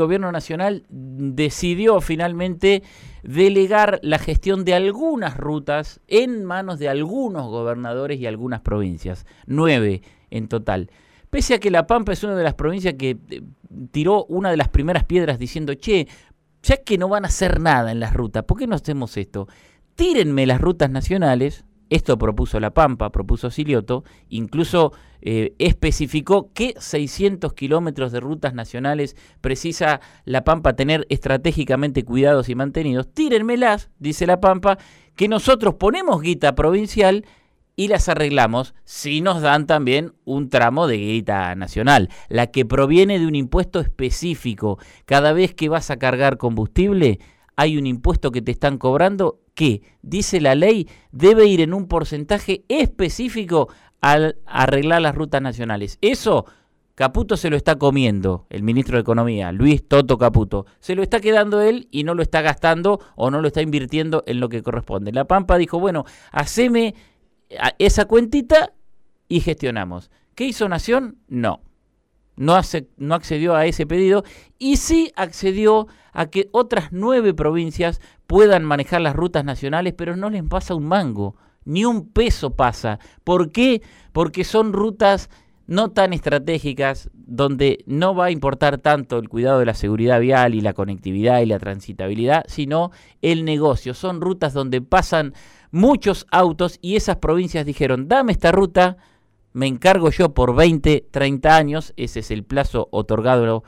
El gobierno nacional decidió finalmente delegar la gestión de algunas rutas en manos de algunos gobernadores y algunas provincias, nueve en total. Pese a que La Pampa es una de las provincias que eh, tiró una de las primeras piedras diciendo, che, ya que no van a hacer nada en las rutas, ¿por qué no hacemos esto? Tírenme las rutas nacionales, esto propuso La Pampa, propuso Silioto, incluso eh, especificó que 600 kilómetros de rutas nacionales precisa La Pampa tener estratégicamente cuidados y mantenidos. Tírenmelas, dice La Pampa, que nosotros ponemos guita provincial y las arreglamos si nos dan también un tramo de guita nacional, la que proviene de un impuesto específico. Cada vez que vas a cargar combustible, hay un impuesto que te están cobrando que, dice la ley, debe ir en un porcentaje específico al arreglar las rutas nacionales. Eso Caputo se lo está comiendo, el ministro de Economía, Luis Toto Caputo. Se lo está quedando él y no lo está gastando o no lo está invirtiendo en lo que corresponde. La Pampa dijo, bueno, haceme esa cuentita y gestionamos. ¿Qué hizo Nación? No no, no accedió a ese pedido y sí accedió a que otras nueve provincias puedan manejar las rutas nacionales, pero no les pasa un mango, ni un peso pasa. ¿Por qué? Porque son rutas no tan estratégicas, donde no va a importar tanto el cuidado de la seguridad vial y la conectividad y la transitabilidad, sino el negocio. Son rutas donde pasan muchos autos y esas provincias dijeron, dame esta ruta, me encargo yo por 20, 30 años, ese es el plazo otorgado,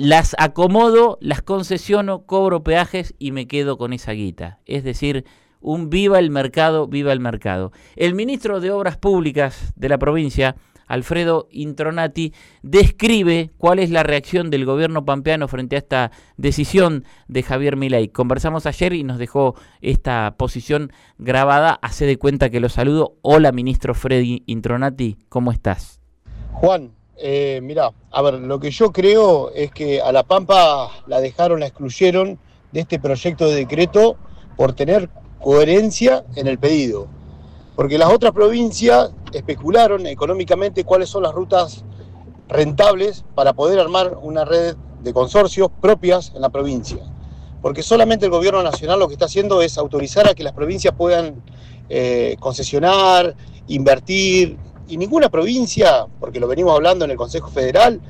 las acomodo, las concesiono, cobro peajes y me quedo con esa guita. Es decir, un viva el mercado, viva el mercado. El ministro de Obras Públicas de la provincia Alfredo Intronati, describe cuál es la reacción del gobierno pampeano frente a esta decisión de Javier Milei. Conversamos ayer y nos dejó esta posición grabada. Hace de cuenta que lo saludo. Hola, ministro Freddy Intronati, ¿cómo estás? Juan, eh, mira, a ver, lo que yo creo es que a La Pampa la dejaron, la excluyeron de este proyecto de decreto por tener coherencia en el pedido. Porque las otras provincias especularon económicamente cuáles son las rutas rentables para poder armar una red de consorcios propias en la provincia. Porque solamente el gobierno nacional lo que está haciendo es autorizar a que las provincias puedan eh, concesionar, invertir, y ninguna provincia, porque lo venimos hablando en el Consejo Federal,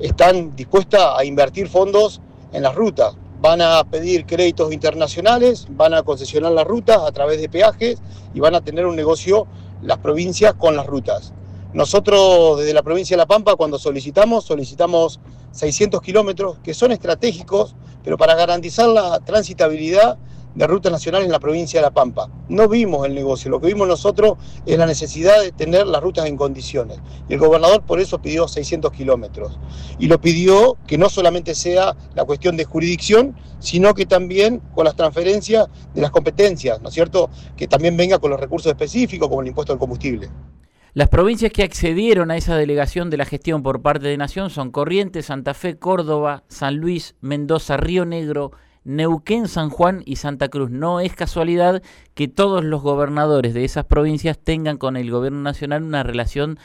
están dispuesta a invertir fondos en las rutas. Van a pedir créditos internacionales, van a concesionar las rutas a través de peajes y van a tener un negocio las provincias con las rutas. Nosotros desde la provincia de La Pampa cuando solicitamos, solicitamos 600 kilómetros que son estratégicos, pero para garantizar la transitabilidad de rutas nacionales en la provincia de La Pampa. No vimos el negocio, lo que vimos nosotros es la necesidad de tener las rutas en condiciones. Y el gobernador por eso pidió 600 kilómetros. Y lo pidió que no solamente sea la cuestión de jurisdicción, sino que también con las transferencias de las competencias, ¿no es cierto? Que también venga con los recursos específicos, como el impuesto al combustible. Las provincias que accedieron a esa delegación de la gestión por parte de Nación son Corrientes, Santa Fe, Córdoba, San Luis, Mendoza, Río Negro, Neuquén, San Juan y Santa Cruz. No es casualidad que todos los gobernadores de esas provincias tengan con el gobierno nacional una relación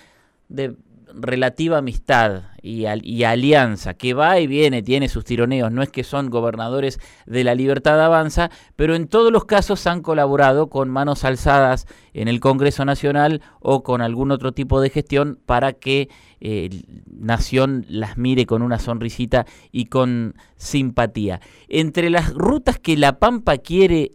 de relativa amistad y, alianza, que va y viene, tiene sus tironeos, no es que son gobernadores de la libertad avanza, pero en todos los casos han colaborado con manos alzadas en el Congreso Nacional o con algún otro tipo de gestión para que eh, Nación las mire con una sonrisita y con simpatía. Entre las rutas que La Pampa quiere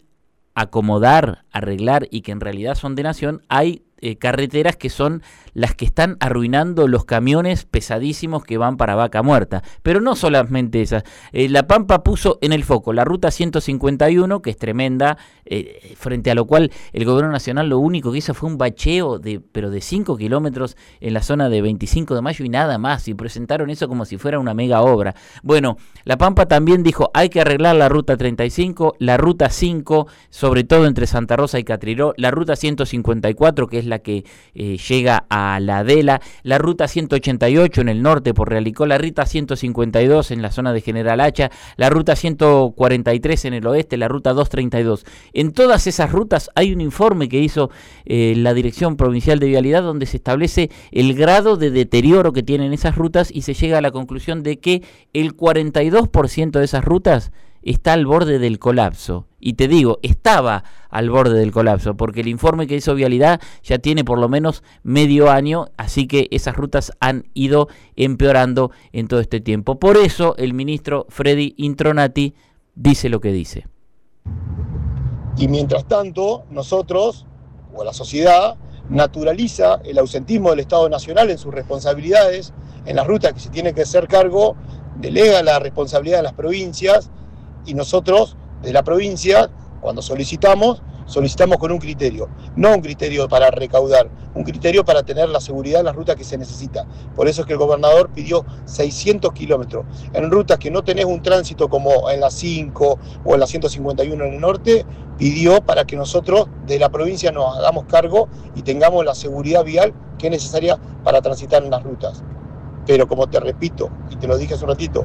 acomodar, arreglar y que en realidad son de Nación, hay eh, carreteras que son las que están arruinando los camiones pesadísimos que van para Vaca Muerta. Pero no solamente esas. Eh, la Pampa puso en el foco la ruta 151, que es tremenda, eh, frente a lo cual el gobierno nacional lo único que hizo fue un bacheo de, pero de 5 kilómetros en la zona de 25 de mayo y nada más. Y presentaron eso como si fuera una mega obra. Bueno, la Pampa también dijo, hay que arreglar la ruta 35, la ruta 5, sobre todo entre Santa Rosa y Catriló, la ruta 154, que es es la que eh, llega a la Adela, la ruta 188 en el norte por Realicó, la ruta 152 en la zona de General Hacha, la ruta 143 en el oeste, la ruta 232. En todas esas rutas hay un informe que hizo eh, la Dirección Provincial de Vialidad donde se establece el grado de deterioro que tienen esas rutas y se llega a la conclusión de que el 42% de esas rutas está al borde del colapso. Y te digo, estaba al borde del colapso, porque el informe que hizo Vialidad ya tiene por lo menos medio año, así que esas rutas han ido empeorando en todo este tiempo. Por eso el ministro Freddy Intronati dice lo que dice. Y mientras tanto, nosotros, o la sociedad, naturaliza el ausentismo del Estado Nacional en sus responsabilidades, en las rutas que se tiene que hacer cargo, delega la responsabilidad de las provincias y nosotros, de la provincia, cuando solicitamos, solicitamos con un criterio, no un criterio para recaudar, un criterio para tener la seguridad en las rutas que se necesita. Por eso es que el gobernador pidió 600 kilómetros. En rutas que no tenés un tránsito como en la 5 o en la 151 en el norte, pidió para que nosotros de la provincia nos hagamos cargo y tengamos la seguridad vial que es necesaria para transitar en las rutas. Pero como te repito, y te lo dije hace un ratito,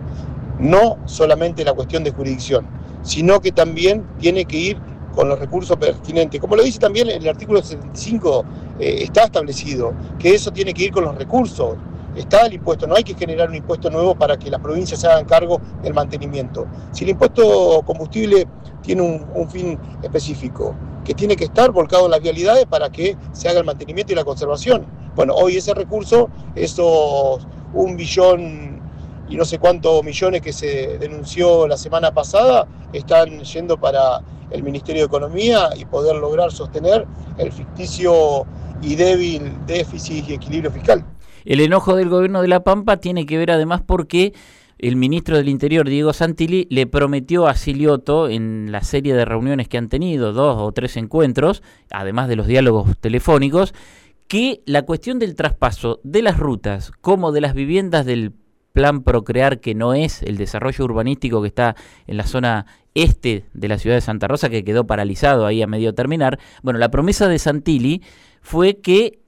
no solamente la cuestión de jurisdicción, sino que también tiene que ir con los recursos pertinentes. Como lo dice también el artículo 75, eh, está establecido que eso tiene que ir con los recursos. Está el impuesto, no hay que generar un impuesto nuevo para que las provincias se hagan cargo del mantenimiento. Si el impuesto combustible tiene un, un fin específico, que tiene que estar volcado en las vialidades para que se haga el mantenimiento y la conservación. Bueno, hoy ese recurso, esos un billón y no sé cuántos millones que se denunció la semana pasada están yendo para el Ministerio de Economía y poder lograr sostener el ficticio y débil déficit y equilibrio fiscal. El enojo del gobierno de La Pampa tiene que ver además porque el ministro del Interior, Diego Santilli, le prometió a Silioto en la serie de reuniones que han tenido, dos o tres encuentros, además de los diálogos telefónicos, que la cuestión del traspaso de las rutas como de las viviendas del plan Procrear, que no es el desarrollo urbanístico que está en la zona este de la ciudad de Santa Rosa, que quedó paralizado ahí a medio terminar. Bueno, la promesa de Santilli fue que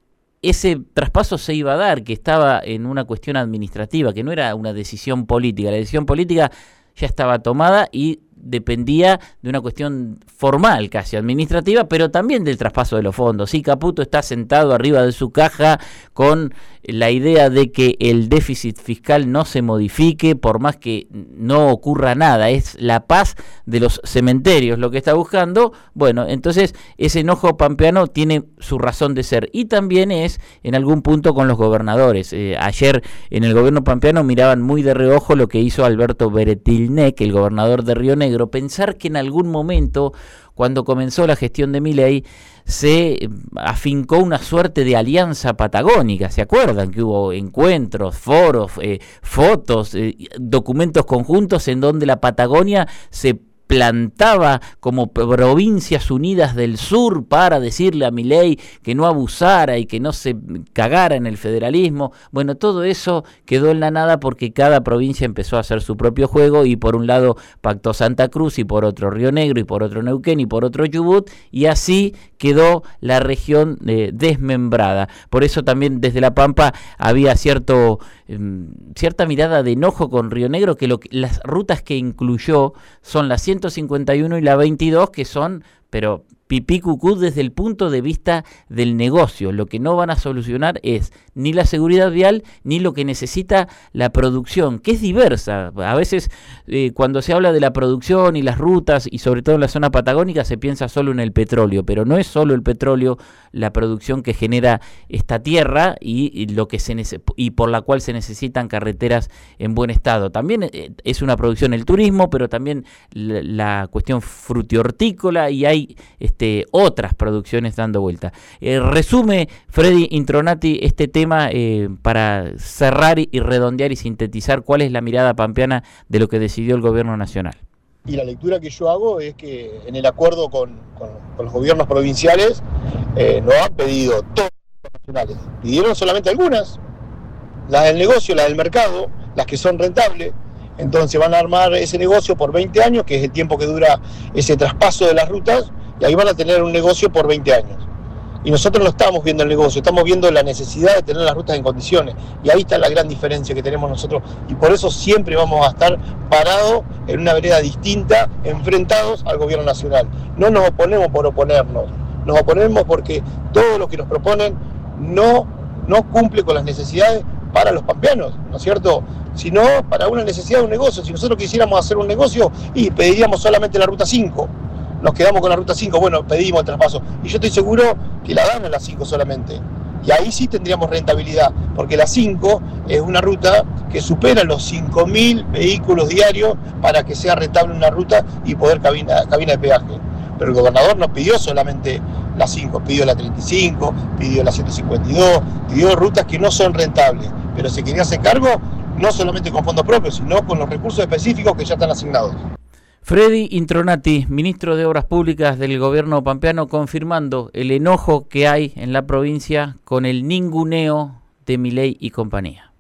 ese traspaso se iba a dar, que estaba en una cuestión administrativa, que no era una decisión política. La decisión política ya estaba tomada y dependía de una cuestión formal, casi administrativa, pero también del traspaso de los fondos. Sí, Caputo está sentado arriba de su caja con la idea de que el déficit fiscal no se modifique por más que no ocurra nada, es la paz de los cementerios lo que está buscando, bueno, entonces ese enojo pampeano tiene su razón de ser y también es en algún punto con los gobernadores. Eh, ayer en el gobierno pampeano miraban muy de reojo lo que hizo Alberto Beretilnec, el gobernador de Río Negro, pensar que en algún momento cuando comenzó la gestión de Milei, se eh, afincó una suerte de alianza patagónica. ¿Se acuerdan que hubo encuentros, foros, eh, fotos, eh, documentos conjuntos en donde la Patagonia se plantaba como provincias unidas del sur para decirle a Milei que no abusara y que no se cagara en el federalismo. Bueno, todo eso quedó en la nada porque cada provincia empezó a hacer su propio juego y por un lado pactó Santa Cruz y por otro Río Negro y por otro Neuquén y por otro Chubut y así quedó la región eh, desmembrada. Por eso también desde La Pampa había cierto cierta mirada de enojo con Río Negro, que, lo, las rutas que incluyó son la 151 y la 22, que son, pero pipí cucú desde el punto de vista del negocio. Lo que no van a solucionar es ni la seguridad vial ni lo que necesita la producción, que es diversa. A veces eh, cuando se habla de la producción y las rutas, y sobre todo en la zona patagónica, se piensa solo en el petróleo, pero no es solo el petróleo la producción que genera esta tierra y, lo que se y por la cual se necesitan carreteras en buen estado. También eh, es una producción el turismo, pero también la, cuestión frutihortícola y hay este, otras producciones dando vuelta. Eh, resume Freddy Intronati este tema eh, para cerrar y redondear y sintetizar cuál es la mirada pampeana de lo que decidió el gobierno nacional. Y la lectura que yo hago es que en el acuerdo con, los gobiernos provinciales eh, no han pedido todas las nacionales, pidieron solamente algunas, las del negocio, las del mercado, las que son rentables. Entonces van a armar ese negocio por 20 años, que es el tiempo que dura ese traspaso de las rutas, y ahí van a tener un negocio por 20 años. Y nosotros no estamos viendo el negocio, estamos viendo la necesidad de tener las rutas en condiciones. Y ahí está la gran diferencia que tenemos nosotros. Y por eso siempre vamos a estar parados en una vereda distinta, enfrentados al gobierno nacional. No nos oponemos por oponernos, nos oponemos porque todo lo que nos proponen no, no cumple con las necesidades para los pampeanos, ¿no es cierto? Sino para una necesidad de un negocio. Si nosotros quisiéramos hacer un negocio, y pediríamos solamente la ruta 5 nos quedamos con la ruta 5, bueno, pedimos el traspaso. Y yo estoy seguro que la dan en la 5 solamente. Y ahí sí tendríamos rentabilidad, porque la 5 es una ruta que supera los 5.000 vehículos diarios para que sea rentable una ruta y poder cabina, cabina de peaje. Pero el gobernador no pidió solamente la 5, pidió la 35, pidió la 152, pidió rutas que no son rentables, pero se quería hacer cargo no solamente con fondos propios, sino con los recursos específicos que ya están asignados. Freddy Intronati, ministro de Obras Públicas del gobierno pampeano, confirmando el enojo que hay en la provincia con el ninguneo de Miley y compañía.